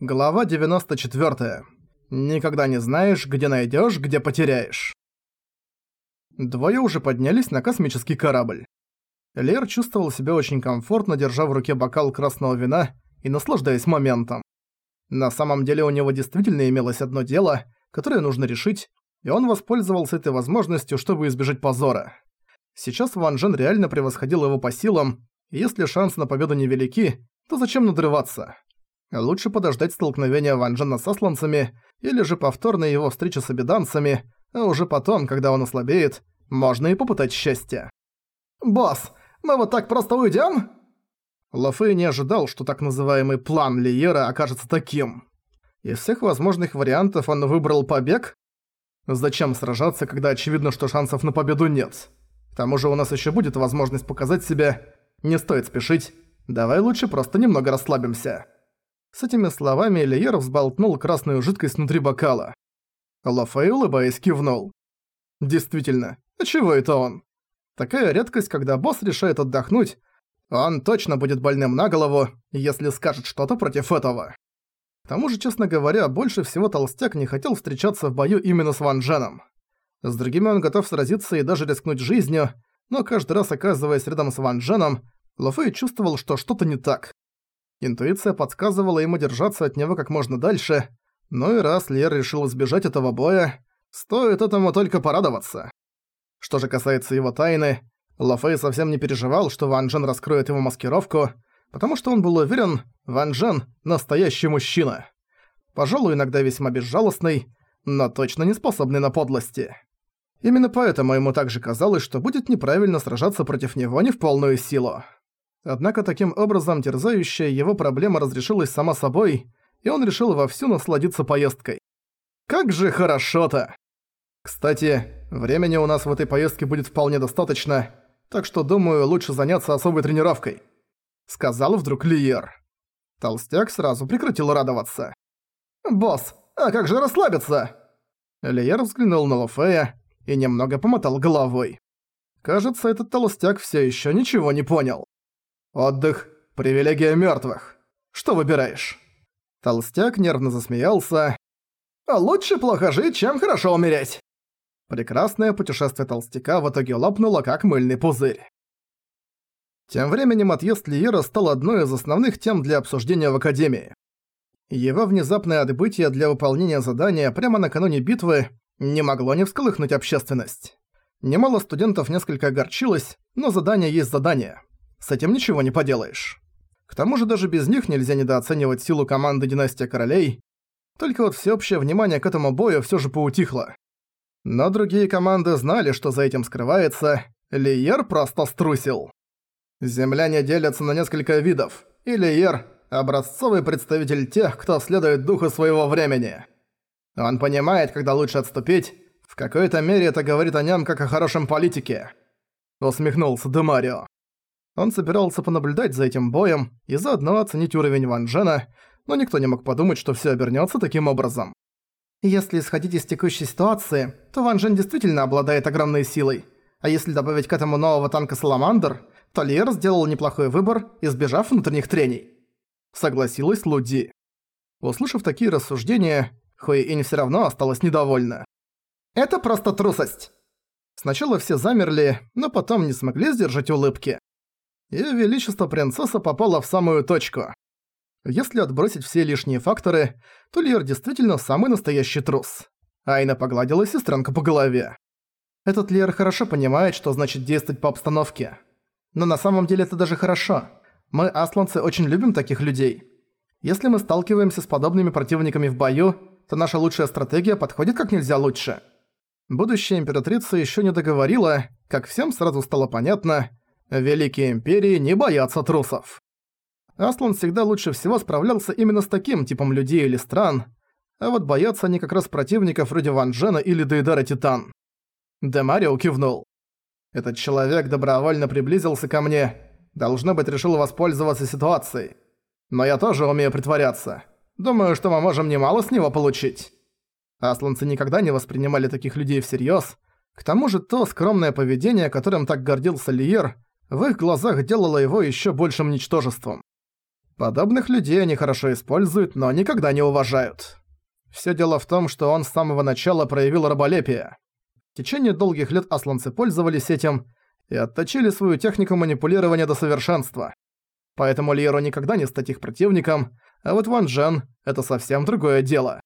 Глава 94. Никогда не знаешь, где найдёшь, где потеряешь. Двое уже поднялись на космический корабль. Лер чувствовал себя очень комфортно, держа в руке бокал красного вина и наслаждаясь моментом. На самом деле у него действительно имелось одно дело, которое нужно решить, и он воспользовался этой возможностью, чтобы избежать позора. Сейчас Ван Джен реально превосходил его по силам, и если шансы на победу невелики, то зачем надрываться? Лучше подождать столкновения Ван Джена с асланцами, или же повторной его встречи с обиданцами, а уже потом, когда он ослабеет, можно и попытать счастье. «Босс, мы вот так просто уйдём?» Лафей не ожидал, что так называемый план Лиера окажется таким. Из всех возможных вариантов он выбрал побег? Зачем сражаться, когда очевидно, что шансов на победу нет? К тому же у нас ещё будет возможность показать себя. Не стоит спешить. Давай лучше просто немного расслабимся. С этими словами Элиер взболтнул красную жидкость внутри бокала. Лафей, улыбаясь, кивнул. Действительно, а чего это он? Такая редкость, когда босс решает отдохнуть, он точно будет больным на голову, если скажет что-то против этого. К тому же, честно говоря, больше всего Толстяк не хотел встречаться в бою именно с Ван Дженом. С другими он готов сразиться и даже рискнуть жизнью, но каждый раз оказываясь рядом с Ван Дженом, Лофей чувствовал, что что-то не так. Интуиция подсказывала ему держаться от него как можно дальше, но и раз Лер решил избежать этого боя, стоит этому только порадоваться. Что же касается его тайны, Лафей совсем не переживал, что Ван Джен раскроет его маскировку, потому что он был уверен, Ван Джен – настоящий мужчина. Пожалуй, иногда весьма безжалостный, но точно не способный на подлости. Именно поэтому ему также казалось, что будет неправильно сражаться против него не в полную силу. Однако таким образом терзающая его проблема разрешилась сама собой, и он решил вовсю насладиться поездкой. Как же хорошо-то! Кстати, времени у нас в этой поездке будет вполне достаточно, так что, думаю, лучше заняться особой тренировкой», — сказал вдруг Лиер. Толстяк сразу прекратил радоваться. «Босс, а как же расслабиться?» Лиер взглянул на Лофея и немного помотал головой. Кажется, этот толстяк все еще ничего не понял. Отдых – привилегия мертвых. Что выбираешь?» Толстяк нервно засмеялся. «А лучше плохо жить, чем хорошо умереть!» Прекрасное путешествие толстяка в итоге лопнуло, как мыльный пузырь. Тем временем отъезд Лиера стал одной из основных тем для обсуждения в Академии. Его внезапное отбытие для выполнения задания прямо накануне битвы не могло не всколыхнуть общественность. Немало студентов несколько огорчилось, но задание есть задание. С этим ничего не поделаешь. К тому же даже без них нельзя недооценивать силу команды Династия Королей. Только вот всеобщее внимание к этому бою всё же поутихло. Но другие команды знали, что за этим скрывается. Лиер просто струсил. Земляне делятся на несколько видов, и Лиер – образцовый представитель тех, кто следует духу своего времени. Он понимает, когда лучше отступить, в какой-то мере это говорит о нём как о хорошем политике. Усмехнулся Демарио. Он собирался понаблюдать за этим боем и заодно оценить уровень Ван Джена, но никто не мог подумать, что всё обернётся таким образом. Если исходить из текущей ситуации, то Ван Джен действительно обладает огромной силой. А если добавить к этому нового танка Саламандр, то Лиер сделал неплохой выбор, избежав внутренних трений. Согласилась Луди. Услышав такие рассуждения, Хуи Инь всё равно осталась недовольна. «Это просто трусость!» Сначала все замерли, но потом не смогли сдержать улыбки. Её Величество Принцесса попала в самую точку. Если отбросить все лишние факторы, то Лиер действительно самый настоящий трус. Айна погладила сестренку по голове. Этот Лиер хорошо понимает, что значит действовать по обстановке. Но на самом деле это даже хорошо. Мы, асланцы, очень любим таких людей. Если мы сталкиваемся с подобными противниками в бою, то наша лучшая стратегия подходит как нельзя лучше. Будущая императрица еще не договорила, как всем сразу стало понятно, Великие империи не боятся трусов. Аслан всегда лучше всего справлялся именно с таким типом людей или стран, а вот боятся они как раз противников вроде Ван Джена или Дейдара Титан. Демарио кивнул. Этот человек добровольно приблизился ко мне, должно быть решил воспользоваться ситуацией. Но я тоже умею притворяться. Думаю, что мы можем немало с него получить. Асланцы никогда не воспринимали таких людей всерьёз. К тому же то скромное поведение, которым так гордился Лиер, в их глазах делало его еще большим ничтожеством. Подобных людей они хорошо используют, но никогда не уважают. Всё дело в том, что он с самого начала проявил раболепие. В течение долгих лет асланцы пользовались этим и отточили свою технику манипулирования до совершенства. Поэтому Льеру никогда не стать их противником, а вот Ван Джен – это совсем другое дело.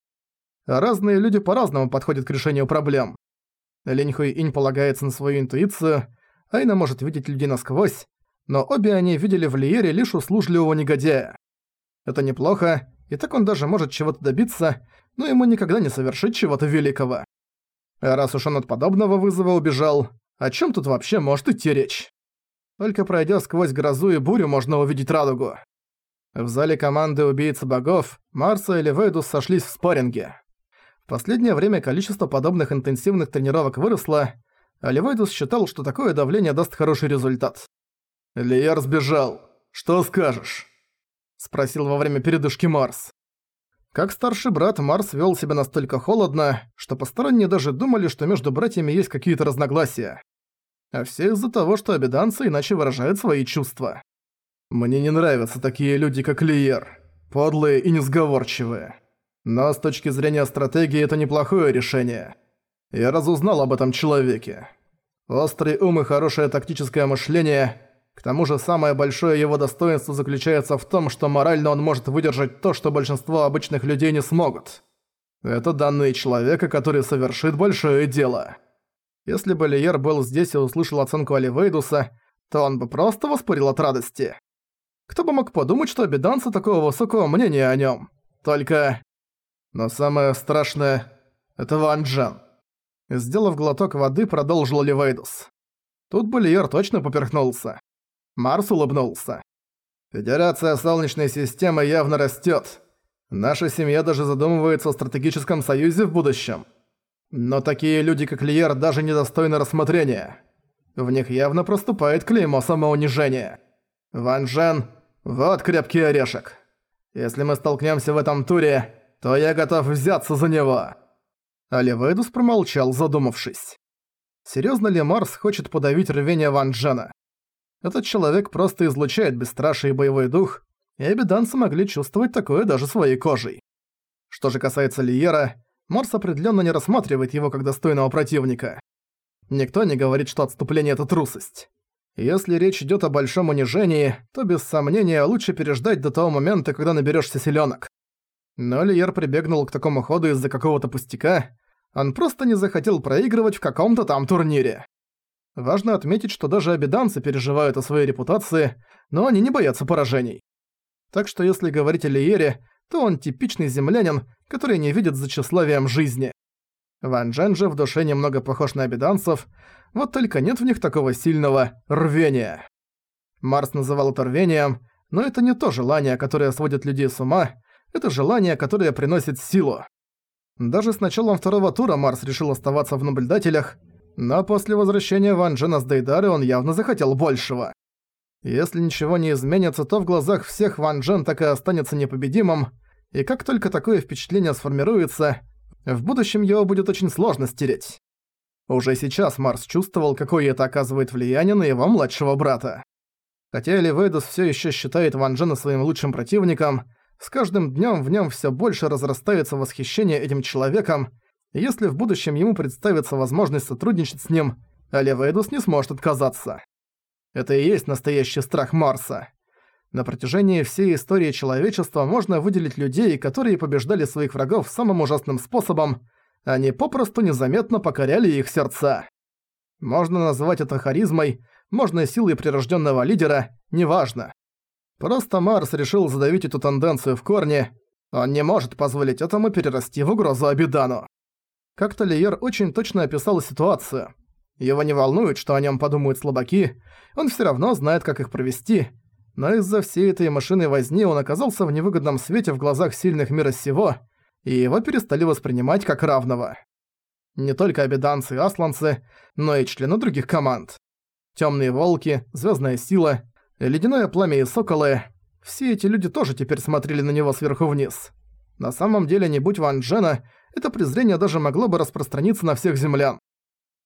Разные люди по-разному подходят к решению проблем. Линь Хуй Инь полагается на свою интуицию, Айна может видеть людей насквозь, но обе они видели в Лиере лишь услужливого негодяя. Это неплохо, и так он даже может чего-то добиться, но ему никогда не совершить чего-то великого. А раз уж он от подобного вызова убежал, о чем тут вообще может идти речь? Только пройдя сквозь грозу и бурю, можно увидеть радугу. В зале команды убийцы богов Марса и Левейдус сошлись в спарринге. В последнее время количество подобных интенсивных тренировок выросло, Левейдус считал, что такое давление даст хороший результат. «Лиер сбежал. Что скажешь?» – спросил во время передышки Марс. Как старший брат, Марс вел себя настолько холодно, что посторонние даже думали, что между братьями есть какие-то разногласия. А все из-за того, что обиданцы иначе выражают свои чувства. Мне не нравятся такие люди, как Лиер. Подлые и несговорчивые. Но с точки зрения стратегии это неплохое решение. Я разузнал об этом человеке. Острый ум и хорошее тактическое мышление. К тому же самое большое его достоинство заключается в том, что морально он может выдержать то, что большинство обычных людей не смогут. Это данные человека, который совершит большое дело. Если бы Лиер был здесь и услышал оценку Оливейдуса, то он бы просто воспарил от радости. Кто бы мог подумать, что обиданцы такого высокого мнения о нем. Только... Но самое страшное — это Ван Джен. Сделав глоток воды, продолжил Ливейдус. Тут Бульер точно поперхнулся. Марс улыбнулся. Федерация Солнечной системы явно растет. Наша семья даже задумывается о стратегическом союзе в будущем. Но такие люди, как Лиер, даже недостойны рассмотрения. В них явно проступает клеймо самоунижения. Ван Жен вот крепкий орешек. Если мы столкнемся в этом туре, то я готов взяться за него». Оливейдус промолчал, задумавшись. Серьезно ли Марс хочет подавить рвение Ван Джена? Этот человек просто излучает бесстрашие боевой дух, и обиданцы могли чувствовать такое даже своей кожей. Что же касается Лиера, Марс определенно не рассматривает его как достойного противника. Никто не говорит, что отступление — это трусость. Если речь идет о большом унижении, то без сомнения лучше переждать до того момента, когда наберешься силёнок. Но Лиер прибегнул к такому ходу из-за какого-то пустяка, он просто не захотел проигрывать в каком-то там турнире. Важно отметить, что даже обиданцы переживают о своей репутации, но они не боятся поражений. Так что если говорить о Лиере, то он типичный землянин, который не видит за тщеславием жизни. Ван Джен же в душе немного похож на обиданцев, вот только нет в них такого сильного рвения. Марс называл это рвением, но это не то желание, которое сводит людей с ума, это желание, которое приносит силу. Даже с началом второго тура Марс решил оставаться в наблюдателях, но после возвращения Ван Джена с Дейдары он явно захотел большего. Если ничего не изменится, то в глазах всех Ван Джен так и останется непобедимым, и как только такое впечатление сформируется, в будущем его будет очень сложно стереть. Уже сейчас Марс чувствовал, какое это оказывает влияние на его младшего брата. Хотя Эливейдус все еще считает Ван Джена своим лучшим противником, с каждым днем в нем все больше разрастается восхищение этим человеком, и если в будущем ему представится возможность сотрудничать с ним, Эливейдус не сможет отказаться. Это и есть настоящий страх Марса. На протяжении всей истории человечества можно выделить людей, которые побеждали своих врагов самым ужасным способом – они попросту незаметно покоряли их сердца. Можно назвать это харизмой, можно силой прирожденного лидера, неважно. Просто Марс решил задавить эту тенденцию в корне, он не может позволить этому перерасти в угрозу Абидану. Как-то Лиер очень точно описал ситуацию. Его не волнует, что о нем подумают слабаки, он все равно знает, как их провести, но из-за всей этой машины возни он оказался в невыгодном свете в глазах сильных мира сего, и его перестали воспринимать как равного. Не только обеданцы и асланцы, но и члены других команд. Тёмные волки, Звёздная сила, Ледяное пламя и соколы – все эти люди тоже теперь смотрели на него сверху вниз. На самом деле, не будь Ван Джена, это презрение даже могло бы распространиться на всех землян.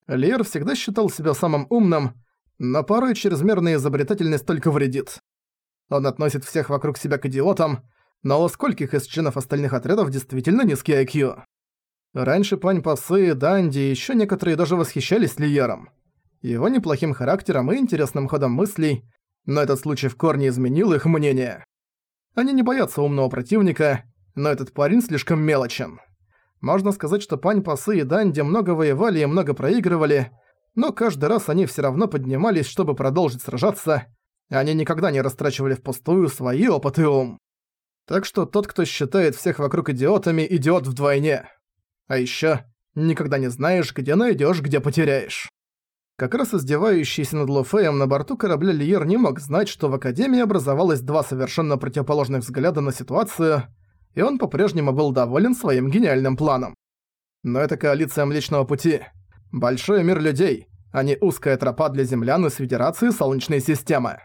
Лиер всегда считал себя самым умным, но порой чрезмерная изобретательность только вредит. Он относит всех вокруг себя к идиотам, но у скольких из членов остальных отрядов действительно низкий IQ? Раньше Пань Пасы, Данди и ещё некоторые даже восхищались Лиером. Его неплохим характером и интересным ходом мыслей, но этот случай в корне изменил их мнение. Они не боятся умного противника, но этот парень слишком мелочен. Можно сказать, что Пань Пасы и Данди много воевали и много проигрывали, но каждый раз они всё равно поднимались, чтобы продолжить сражаться. Они никогда не растрачивали впустую свои опыт и ум. Так что тот, кто считает всех вокруг идиотами, идиот вдвойне. А ещё никогда не знаешь, где найдёшь, где потеряешь. Как раз издевающийся над Луфеем на борту корабля Лиер не мог знать, что в Академии образовалось два совершенно противоположных взгляда на ситуацию, и он по-прежнему был доволен своим гениальным планом. Но это коалиция Млечного Пути. Большой мир людей, а не узкая тропа для землян из Федерации Солнечной системы.